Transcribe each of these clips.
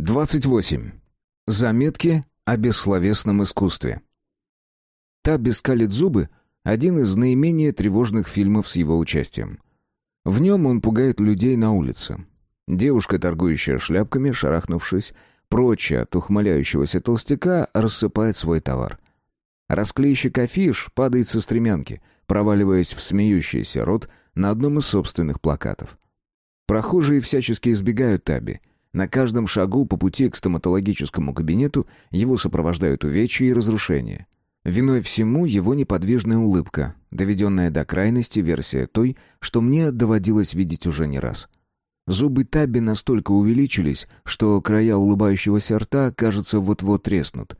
28. Заметки о бессловесном искусстве. «Табби скалит зубы» — один из наименее тревожных фильмов с его участием. В нем он пугает людей на улице. Девушка, торгующая шляпками, шарахнувшись, прочь от ухмыляющегося толстяка, рассыпает свой товар. Расклейщик афиш падает со стремянки, проваливаясь в смеющийся рот на одном из собственных плакатов. Прохожие всячески избегают Таби — на каждом шагу по пути к стоматологическому кабинету его сопровождают увечья и разрушения. Виной всему его неподвижная улыбка, доведенная до крайности версия той, что мне доводилось видеть уже не раз. Зубы Таби настолько увеличились, что края улыбающегося рта, кажется, вот-вот треснут.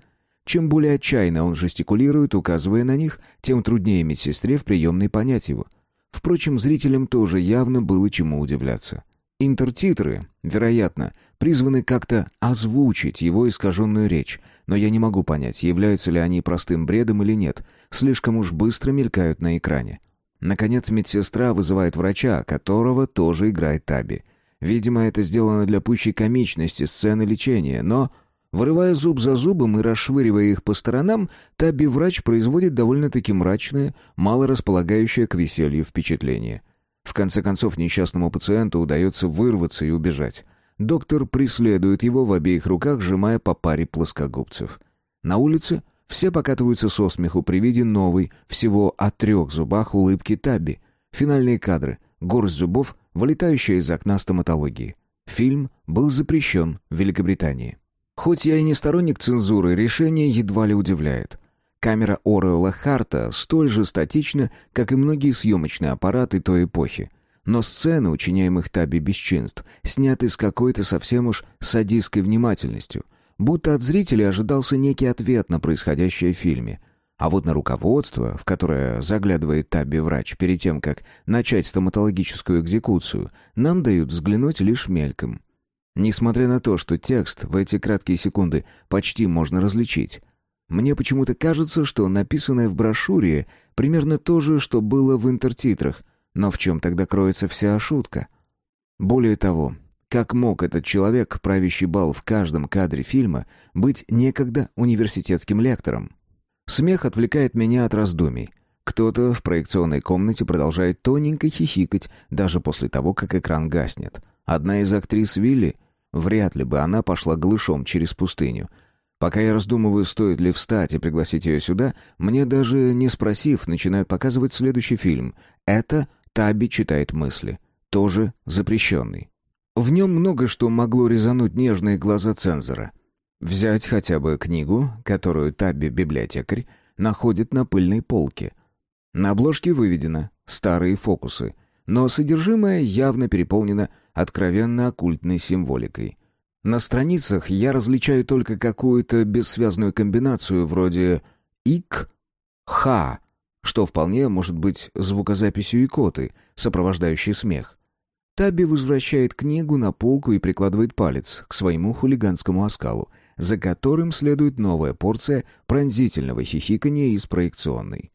Чем более отчаянно он жестикулирует, указывая на них, тем труднее медсестре в приемной понять его. Впрочем, зрителям тоже явно было чему удивляться. Интертитры, вероятно, призваны как-то озвучить его искаженную речь, но я не могу понять, являются ли они простым бредом или нет, слишком уж быстро мелькают на экране. Наконец медсестра вызывает врача, которого тоже играет Таби. Видимо, это сделано для пущей комичности сцены лечения, но... Вырывая зуб за зубом и расшвыривая их по сторонам, Таби-врач производит довольно-таки мрачное, мало располагающее к веселью впечатление. В конце концов, несчастному пациенту удается вырваться и убежать. Доктор преследует его в обеих руках, сжимая по паре плоскогубцев. На улице все покатываются со смеху при виде новой, всего о трех зубах улыбки Табби. Финальные кадры. Горсть зубов, вылетающая из окна стоматологии. Фильм был запрещен в Великобритании. Хоть я и не сторонник цензуры, решение едва ли удивляет. Камера Оруэлла Харта столь же статична, как и многие съемочные аппараты той эпохи. Но сцены, учиняемых Таби бесчинств, сняты с какой-то совсем уж садистской внимательностью, будто от зрителя ожидался некий ответ на происходящее в фильме. А вот на руководство, в которое заглядывает Таби врач перед тем, как начать стоматологическую экзекуцию, нам дают взглянуть лишь мельком. Несмотря на то, что текст в эти краткие секунды почти можно различить, мне почему-то кажется, что написанное в брошюре примерно то же, что было в интертитрах, но в чем тогда кроется вся шутка? Более того, как мог этот человек, правящий бал в каждом кадре фильма, быть некогда университетским лектором? Смех отвлекает меня от раздумий. Кто-то в проекционной комнате продолжает тоненько хихикать, даже после того, как экран гаснет. Одна из актрис Вилли, вряд ли бы она пошла голышом через пустыню — Пока я раздумываю, стоит ли встать и пригласить ее сюда, мне даже не спросив, начинают показывать следующий фильм. Это «Таби читает мысли». Тоже запрещенный. В нем много что могло резануть нежные глаза цензора. Взять хотя бы книгу, которую Таби, библиотекарь, находит на пыльной полке. На обложке выведено «Старые фокусы», но содержимое явно переполнено откровенно оккультной символикой. На страницах я различаю только какую-то бессвязную комбинацию вроде «ик», «ха», что вполне может быть звукозаписью икоты, сопровождающей смех. Таби возвращает книгу на полку и прикладывает палец к своему хулиганскому оскалу, за которым следует новая порция пронзительного хихикания из проекционной.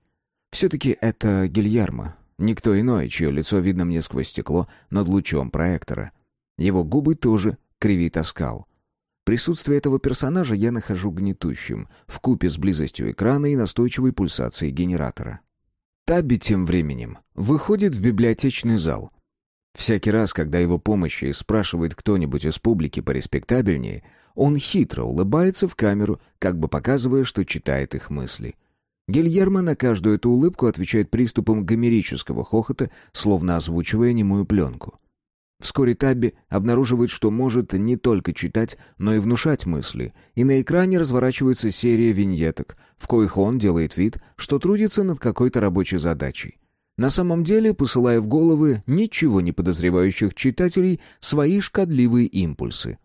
Все-таки это Гильярмо, никто иной, чье лицо видно мне сквозь стекло над лучом проектора. Его губы тоже кривит оскал. Присутствие этого персонажа я нахожу гнетущим, в купе с близостью экрана и настойчивой пульсацией генератора. Таби тем временем выходит в библиотечный зал. Всякий раз, когда его помощи спрашивает кто-нибудь из публики пореспектабельнее, он хитро улыбается в камеру, как бы показывая, что читает их мысли. Гильермо на каждую эту улыбку отвечает приступом гомерического хохота, словно озвучивая немую пленку. Вскоре Табби обнаруживает, что может не только читать, но и внушать мысли, и на экране разворачивается серия виньеток, в коих он делает вид, что трудится над какой-то рабочей задачей. На самом деле, посылая в головы ничего не подозревающих читателей свои шкодливые импульсы.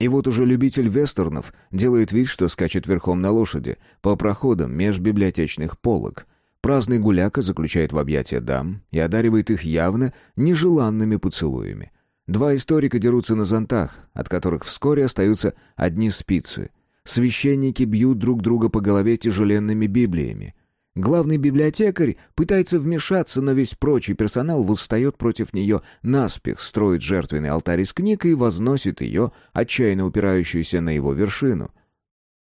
И вот уже любитель вестернов делает вид, что скачет верхом на лошади по проходам меж библиотечных полок. Праздный гуляка заключает в объятия дам и одаривает их явно нежеланными поцелуями. Два историка дерутся на зонтах, от которых вскоре остаются одни спицы. Священники бьют друг друга по голове тяжеленными библиями. Главный библиотекарь пытается вмешаться, но весь прочий персонал восстает против нее, наспех строит жертвенный алтарь из книг и возносит ее, отчаянно упирающуюся на его вершину.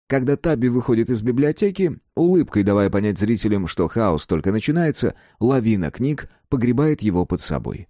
Когда Таби выходит из библиотеки, улыбкой давая понять зрителям, что хаос только начинается, лавина книг погребает его под собой.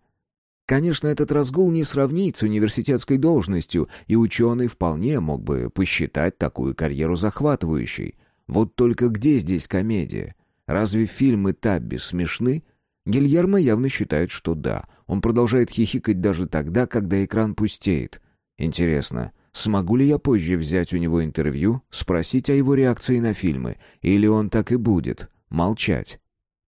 Конечно, этот разгул не сравнить с университетской должностью, и ученый вполне мог бы посчитать такую карьеру захватывающей. Вот только где здесь комедия? Разве фильмы Табби смешны? Гильермо явно считает, что да. Он продолжает хихикать даже тогда, когда экран пустеет. Интересно, смогу ли я позже взять у него интервью, спросить о его реакции на фильмы, или он так и будет молчать?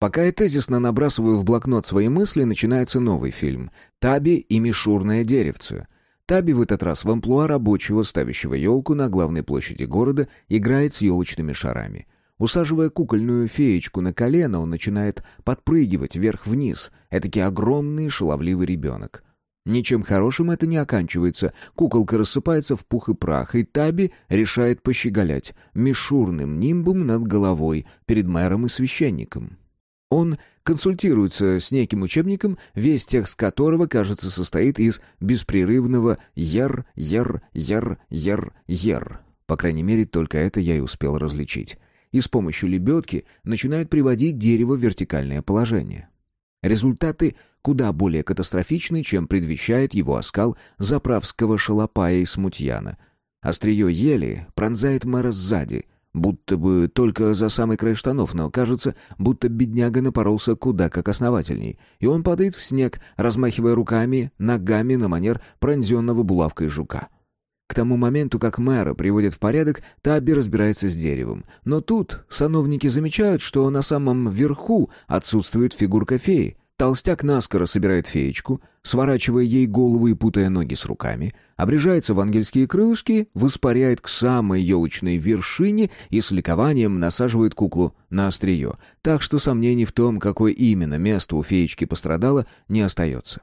Пока я тезисно набрасываю в блокнот свои мысли, начинается новый фильм «Таби и мишурное деревце». Таби в этот раз в амплуа рабочего, ставящего елку на главной площади города, играет с елочными шарами. Усаживая кукольную феечку на колено, он начинает подпрыгивать вверх-вниз, этакий огромный шаловливый ребенок. Ничем хорошим это не оканчивается. Куколка рассыпается в пух и прах, и Таби решает пощеголять мишурным нимбом над головой перед мэром и священником. Он консультируется с неким учебником, весь текст которого, кажется, состоит из беспрерывного «ер, ер, ер, ер, ер». По крайней мере, только это я и успел различить. И с помощью лебедки начинают приводить дерево в вертикальное положение. Результаты куда более катастрофичны, чем предвещает его оскал заправского шалопая и смутьяна. Острие ели пронзает мэра сзади — Будто бы только за самый край штанов, но кажется, будто бедняга напоролся куда как основательней. И он падает в снег, размахивая руками, ногами на манер пронзенного булавкой жука. К тому моменту, как мэра приводят в порядок, Табби разбирается с деревом. Но тут сановники замечают, что на самом верху отсутствует фигурка феи. Толстяк наскоро собирает феечку, сворачивая ей голову и путая ноги с руками, обрежается в ангельские крылышки, воспаряет к самой елочной вершине и с ликованием насаживает куклу на острие, так что сомнений в том, какое именно место у феечки пострадало, не остается.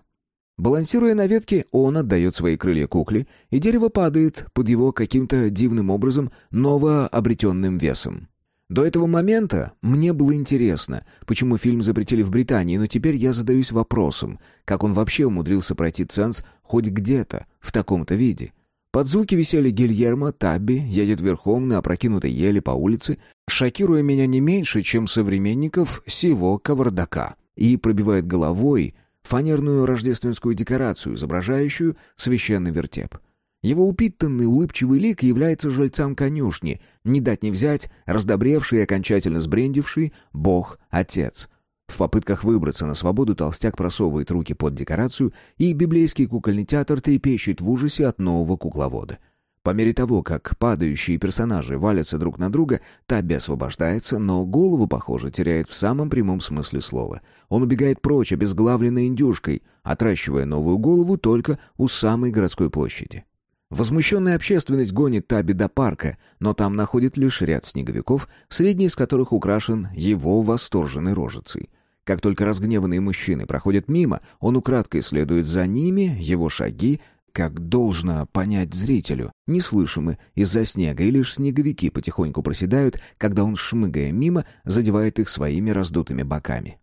Балансируя на ветке, он отдает свои крылья кукле, и дерево падает под его каким-то дивным образом новообретенным весом. До этого момента мне было интересно, почему фильм запретили в Британии, но теперь я задаюсь вопросом, как он вообще умудрился пройти ценз хоть где-то, в таком-то виде. Под звуки веселья Гильермо Табби едет верхом на опрокинутой еле по улице, шокируя меня не меньше, чем современников сего кавардака, и пробивает головой фанерную рождественскую декорацию, изображающую священный вертеп. Его упитанный улыбчивый лик является жильцам конюшни, не дать не взять, раздобревший и окончательно сбрендивший Бог-Отец. В попытках выбраться на свободу толстяк просовывает руки под декорацию, и библейский кукольный театр трепещет в ужасе от нового кукловода. По мере того, как падающие персонажи валятся друг на друга, Табби освобождается, но голову, похоже, теряет в самом прямом смысле слова. Он убегает прочь, обезглавленной индюшкой, отращивая новую голову только у самой городской площади. Возмущенная общественность гонит Таби до парка, но там находит лишь ряд снеговиков, средний из которых украшен его восторженной рожицей. Как только разгневанные мужчины проходят мимо, он украдкой следует за ними, его шаги, как должно понять зрителю, неслышимы из-за снега, и лишь снеговики потихоньку проседают, когда он, шмыгая мимо, задевает их своими раздутыми боками.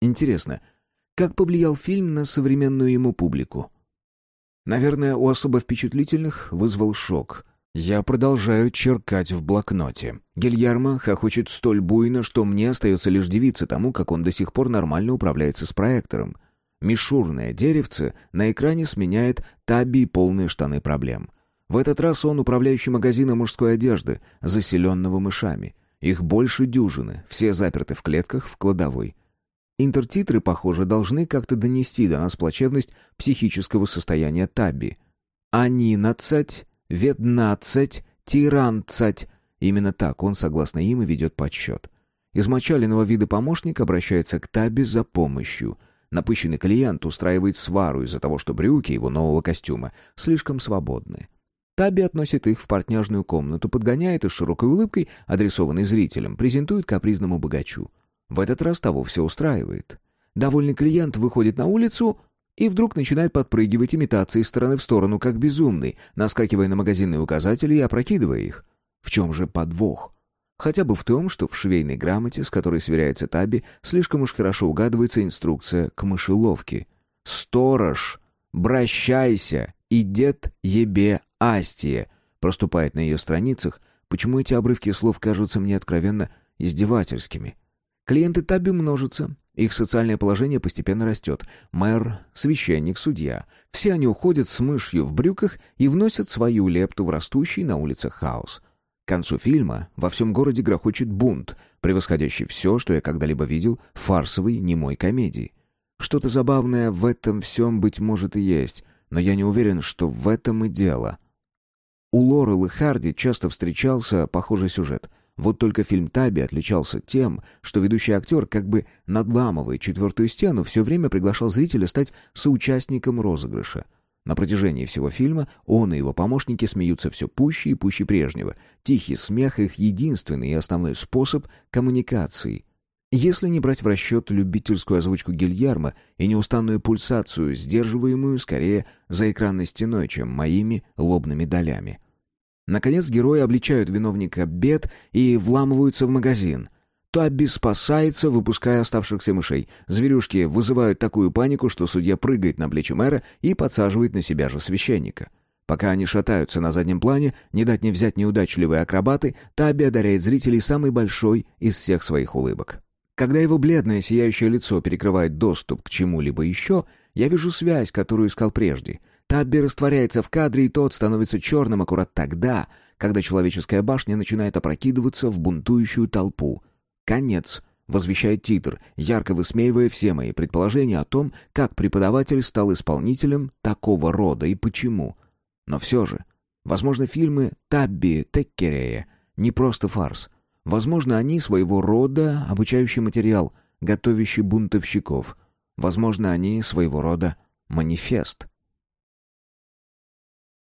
Интересно, как повлиял фильм на современную ему публику? Наверное, у особо впечатлительных вызвал шок. Я продолжаю черкать в блокноте. Гильярмо хохочет столь буйно, что мне остается лишь дивиться тому, как он до сих пор нормально управляется с проектором. Мишурное деревце на экране сменяет таби полные штаны проблем. В этот раз он управляющий магазином мужской одежды, заселенного мышами. Их больше дюжины, все заперты в клетках в кладовой. Интертитры, похоже, должны как-то донести до нас плачевность психического состояния Табби. «Анинадцать», «Веднадцать», «Тиранцать». Именно так он, согласно им, и ведет подсчет. Измочаленного вида помощник обращается к Табби за помощью. Напыщенный клиент устраивает свару из-за того, что брюки его нового костюма слишком свободны. Таби относит их в портняжную комнату, подгоняет и с широкой улыбкой, адресованной зрителям, презентует капризному богачу. В этот раз того все устраивает. Довольный клиент выходит на улицу и вдруг начинает подпрыгивать имитации из стороны в сторону, как безумный, наскакивая на магазинные указатели и опрокидывая их. В чем же подвох? Хотя бы в том, что в швейной грамоте, с которой сверяется Таби, слишком уж хорошо угадывается инструкция к мышеловке. «Сторож! Бращайся! И дед ебе Астие!» проступает на ее страницах, почему эти обрывки слов кажутся мне откровенно издевательскими. Клиенты Таби множатся, их социальное положение постепенно растет. Мэр, священник, судья. Все они уходят с мышью в брюках и вносят свою лепту в растущий на улицах хаос. К концу фильма во всем городе грохочет бунт, превосходящий все, что я когда-либо видел в фарсовой немой комедии. Что-то забавное в этом всем, быть может, и есть, но я не уверен, что в этом и дело. У Лорел и Харди часто встречался похожий сюжет — вот только фильм «Таби» отличался тем, что ведущий актер, как бы надламывая четвертую стену, все время приглашал зрителя стать соучастником розыгрыша. На протяжении всего фильма он и его помощники смеются все пуще и пуще прежнего. Тихий смех — их единственный и основной способ коммуникации. Если не брать в расчет любительскую озвучку Гильярма и неустанную пульсацию, сдерживаемую скорее за экранной стеной, чем моими лобными долями. Наконец герои обличают виновника бед и вламываются в магазин. Табби спасается, выпуская оставшихся мышей. Зверюшки вызывают такую панику, что судья прыгает на плечи мэра и подсаживает на себя же священника. Пока они шатаются на заднем плане, не дать не взять неудачливые акробаты, Табби одаряет зрителей самой большой из всех своих улыбок. Когда его бледное сияющее лицо перекрывает доступ к чему-либо еще, я вижу связь, которую искал прежде — Табби растворяется в кадре, и тот становится черным аккурат тогда, когда человеческая башня начинает опрокидываться в бунтующую толпу. «Конец», — возвещает титр, ярко высмеивая все мои предположения о том, как преподаватель стал исполнителем такого рода и почему. Но все же, возможно, фильмы Табби Теккерея не просто фарс. Возможно, они своего рода обучающий материал, готовящий бунтовщиков. Возможно, они своего рода манифест.